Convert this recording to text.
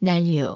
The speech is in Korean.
난류